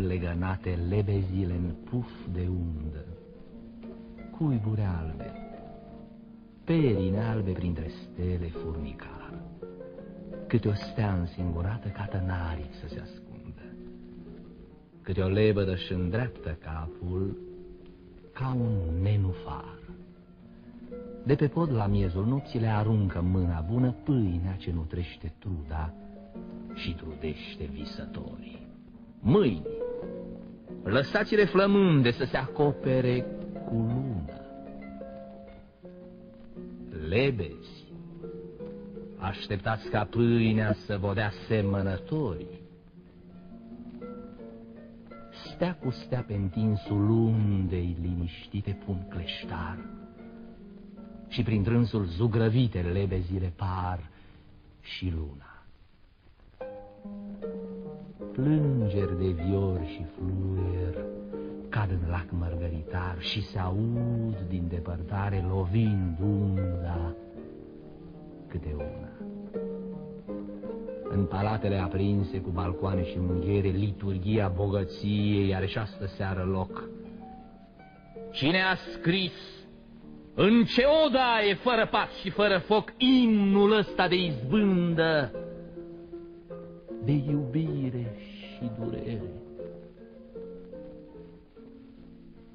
legănate lebezile în puf de undă, cuiburi albe, perine albe printre stele furnicar, câte o stea însingurată ca tănarii să se ascundă, câte o lebădă și îndreaptă capul ca un nenufar. De pe pod la miezul nopții le aruncă mâna bună pâinea ce nutrește truda și trudește visătorii. Mâini, lăsați-le flămânde să se acopere cu lună. Lebezi, așteptați ca pâinea să vă dea semănătorii. Stea cu stea pe întinsul undei liniștite pun cleștar și prin trânsul zugrăvite lebezile par și luna. Plângeri de vior și fluier cad în lac mărgăritar și se aud din depărtare lovind unda câte una. În palatele aprinse cu balcoane și unghiere, liturgia bogăției are și astă seară loc. Cine a scris în ce odaie, fără pas și fără foc, imnul ăsta de izbândă, de iubire și durere.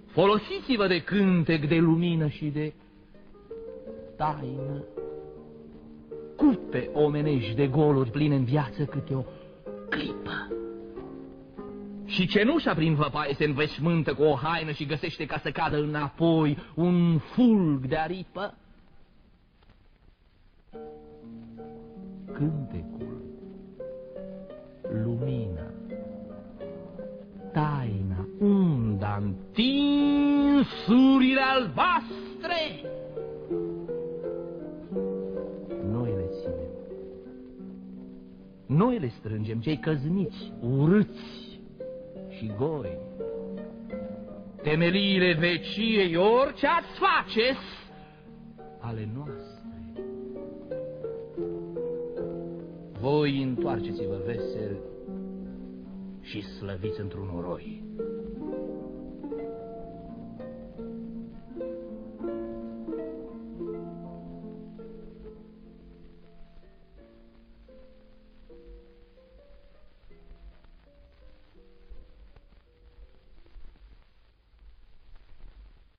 Folosiți-vă de cântec, de lumină și de taină. Cupe omenești de goluri pline în viață câte o clipă. Și cenușa prin văpaie se înveșmântă cu o haină și găsește ca să cadă înapoi un fulg de aripă. Cântecul, unda, întinsurile albastre. Noi le ținem. Noi le strângem, cei căzniți, urâți, și goi. Temeliile veciei, orice ați face ale noastre. Voi întoarceți-vă vesel și slăviți într-un oroi.